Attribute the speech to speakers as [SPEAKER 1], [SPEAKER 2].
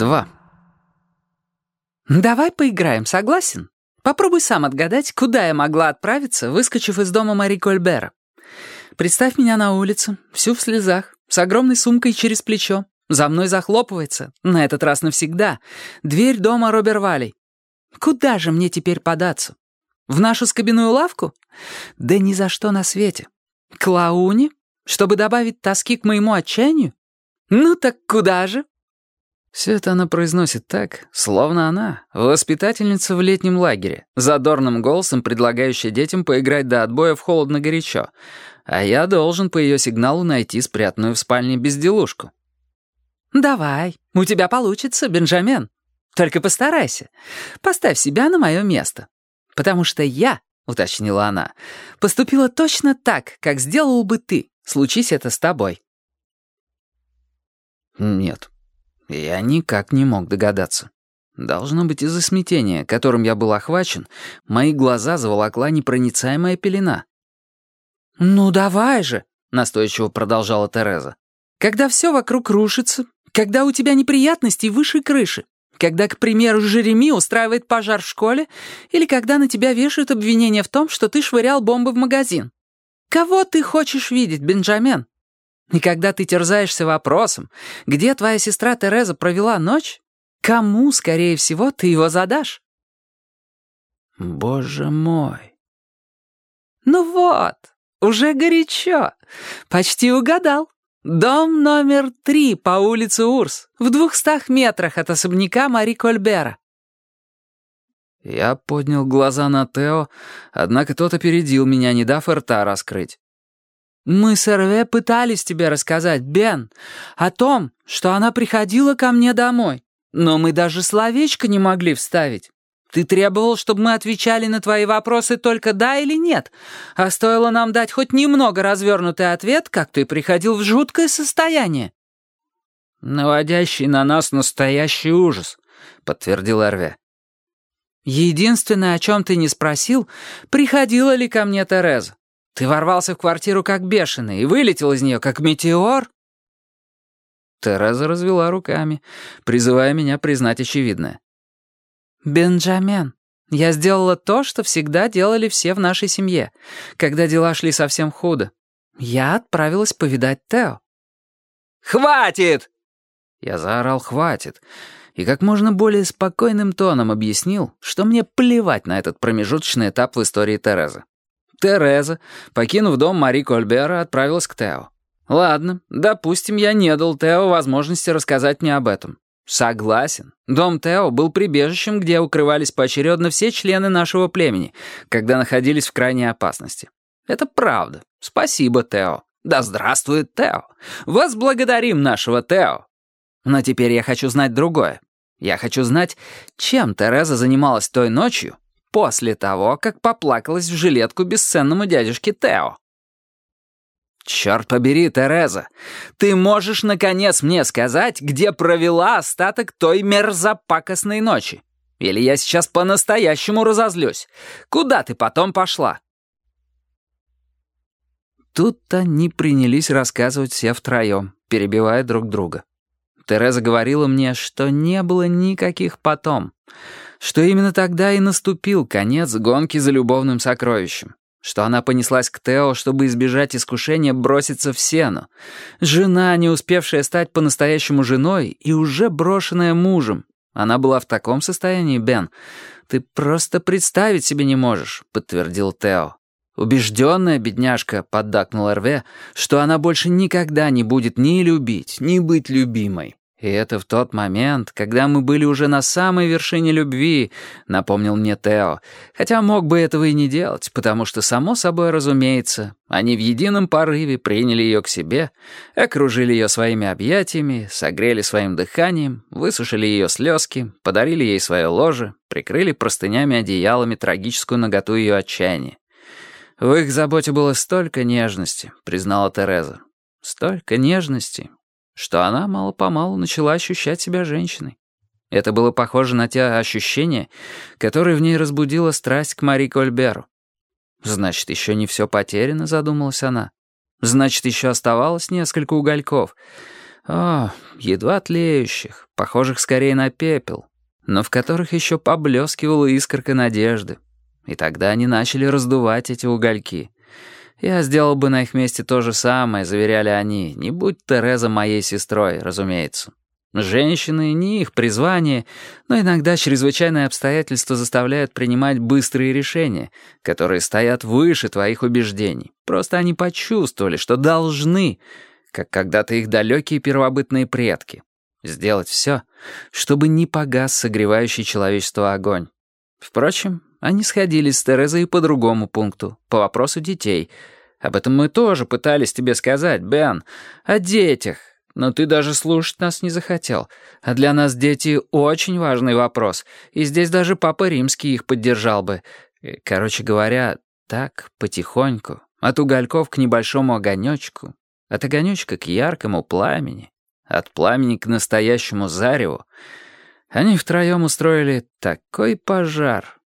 [SPEAKER 1] 2.
[SPEAKER 2] «Давай поиграем, согласен? Попробуй сам отгадать, куда я могла отправиться, выскочив из дома Мари Кольбера. Представь меня на улице, всю в слезах, с огромной сумкой через плечо. За мной захлопывается, на этот раз навсегда, дверь дома Робервалей. Куда же мне теперь податься? В нашу скобяную лавку? Да ни за что на свете. К Лауне? Чтобы добавить тоски к моему отчаянию? Ну так куда же?»
[SPEAKER 1] Все это она произносит так, словно она — воспитательница в летнем лагере, задорным голосом предлагающая детям поиграть до отбоя в холодно-горячо, а я должен по ее сигналу найти спрятанную в спальне безделушку.
[SPEAKER 2] «Давай, у тебя получится, Бенджамен. Только постарайся. Поставь себя на мое место. Потому что я, — уточнила она, — поступила точно так, как сделал бы ты, случись это с тобой».
[SPEAKER 1] «Нет, я никак не мог догадаться. Должно быть, из-за смятения, которым я был охвачен, мои глаза заволокла непроницаемая пелена.
[SPEAKER 2] «Ну давай же», — настойчиво продолжала Тереза. «Когда все вокруг рушится, когда у тебя неприятности выше крыши, когда, к примеру, Жереми устраивает пожар в школе, или когда на тебя вешают обвинение в том, что ты швырял бомбы в магазин. Кого ты хочешь видеть, Бенджамен? И когда ты терзаешься вопросом, где твоя сестра Тереза провела ночь, кому, скорее всего, ты его задашь?
[SPEAKER 1] Боже мой.
[SPEAKER 2] Ну вот, уже горячо. Почти угадал. Дом номер три по улице Урс, в двухстах метрах от особняка Мари Кольбера.
[SPEAKER 1] Я поднял глаза на Тео, однако тот опередил меня, не дав рта раскрыть.
[SPEAKER 2] «Мы с Эрве пытались тебе рассказать, Бен, о том, что она приходила ко мне домой, но мы даже словечко не могли вставить. Ты требовал, чтобы мы отвечали на твои вопросы только «да» или «нет», а стоило нам дать хоть немного развернутый ответ, как ты приходил в жуткое состояние».
[SPEAKER 1] «Наводящий на нас настоящий ужас», — подтвердил Эрве.
[SPEAKER 2] «Единственное, о чем ты не спросил, приходила ли ко мне Тереза. Ты ворвался в квартиру как бешеный и вылетел из нее как метеор?»
[SPEAKER 1] Тереза развела руками, призывая меня признать очевидное.
[SPEAKER 2] «Бенджамен, я сделала то, что всегда делали все в нашей семье, когда дела шли совсем худо. Я отправилась повидать Тео».
[SPEAKER 1] «Хватит!» Я заорал «хватит» и как можно более спокойным тоном объяснил, что мне плевать на этот промежуточный этап в истории Терезы. Тереза, покинув дом Мари Кольбера, отправилась к Тео. Ладно, допустим, я не дал Тео возможности рассказать мне об этом. Согласен. Дом Тео был прибежищем, где укрывались поочередно все члены нашего племени, когда находились в крайней опасности. Это правда. Спасибо, Тео. Да здравствует Тео. Возблагодарим нашего Тео. Но теперь я хочу знать другое. Я хочу знать, чем Тереза занималась той ночью, после того, как поплакалась в жилетку бесценному дядюшке Тео. «Черт побери, Тереза, ты можешь, наконец, мне сказать, где провела остаток той мерзопакостной ночи? Или я сейчас по-настоящему разозлюсь? Куда ты потом пошла?» Тут-то они принялись рассказывать все втроем, перебивая друг друга. Тереза говорила мне, что не было никаких «потом», что именно тогда и наступил конец гонки за любовным сокровищем, что она понеслась к Тео, чтобы избежать искушения броситься в сену. Жена, не успевшая стать по-настоящему женой и уже брошенная мужем. Она была в таком состоянии, Бен. Ты просто представить себе не можешь, подтвердил Тео. Убежденная бедняжка, поддакнул Эрве, что она больше никогда не будет ни любить, ни быть любимой. И это в тот момент, когда мы были уже на самой вершине любви, напомнил мне Тео, хотя мог бы этого и не делать, потому что, само собой разумеется, они в едином порыве приняли ее к себе, окружили ее своими объятиями, согрели своим дыханием, высушили ее слезки, подарили ей свое ложе, прикрыли простынями-одеялами трагическую наготу ее отчаяния. В их заботе было столько нежности, признала Тереза. Столько нежности, что она мало-помалу начала ощущать себя женщиной. Это было похоже на те ощущения, которые в ней разбудила страсть к Мари Кольберу. «Значит, еще не все потеряно», — задумалась она. «Значит, еще оставалось несколько угольков. О, едва тлеющих, похожих скорее на пепел, но в которых еще поблескивала искорка надежды. И тогда они начали раздувать эти угольки. Я сделал бы на их месте то же самое, заверяли они, не будь Тереза моей сестрой, разумеется. Женщины — не их призвание, но иногда чрезвычайные обстоятельства заставляют принимать быстрые решения, которые стоят выше твоих убеждений. Просто они почувствовали, что должны, как когда-то их далекие первобытные предки, сделать все, чтобы не погас согревающий человечество огонь. Впрочем, они сходились с Терезой по другому пункту, по вопросу детей. Об этом мы тоже пытались тебе сказать, Бен, о детях, но ты даже слушать нас не захотел. А для нас дети — очень важный вопрос, и здесь даже Папа Римский их поддержал бы. Э, короче говоря, так, потихоньку, от угольков к небольшому огонечку, от огонечка к яркому пламени, от пламени к настоящему зареву, они втроем устроили такой пожар,